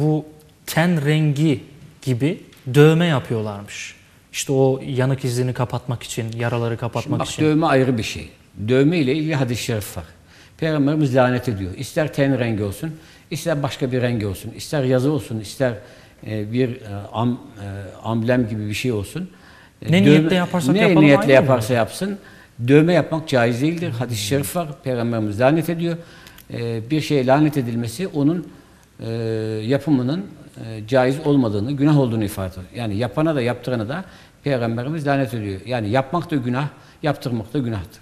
bu ten rengi gibi dövme yapıyorlarmış. İşte o yanık izini kapatmak için, yaraları kapatmak Bak için. dövme ayrı bir şey. Dövme ile ilgili hadis-i şerif var. Peygamberimiz lanet ediyor. İster ten rengi olsun, ister başka bir rengi olsun, ister yazı olsun, ister e, bir e, am, e, amblem gibi bir şey olsun. Ne niyetle yaparsak ne yapalım niyetle yaparsa yapsın. Dövme yapmak caiz değildir. Hadis-i şerif var. Peygamberimiz lanet ediyor. Bir şeye lanet edilmesi onun e, yapımının e, caiz olmadığını, günah olduğunu ifade ediyor. Yani yapana da yaptırana da Peygamberimiz lanet ediyor. Yani yapmak da günah, yaptırmak da günahtır.